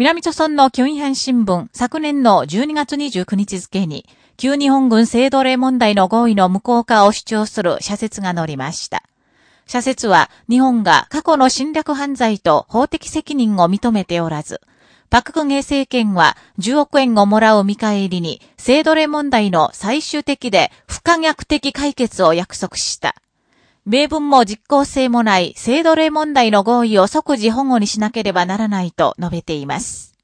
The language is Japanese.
南朝村のキョンヒャン新聞、昨年の12月29日付に、旧日本軍制度令問題の合意の無効化を主張する社説が載りました。社説は、日本が過去の侵略犯罪と法的責任を認めておらず、パククゲ政権は10億円をもらう見返りに、制度令問題の最終的で不可逆的解決を約束した。米文も実効性もない制度例問題の合意を即時保護にしなければならないと述べています。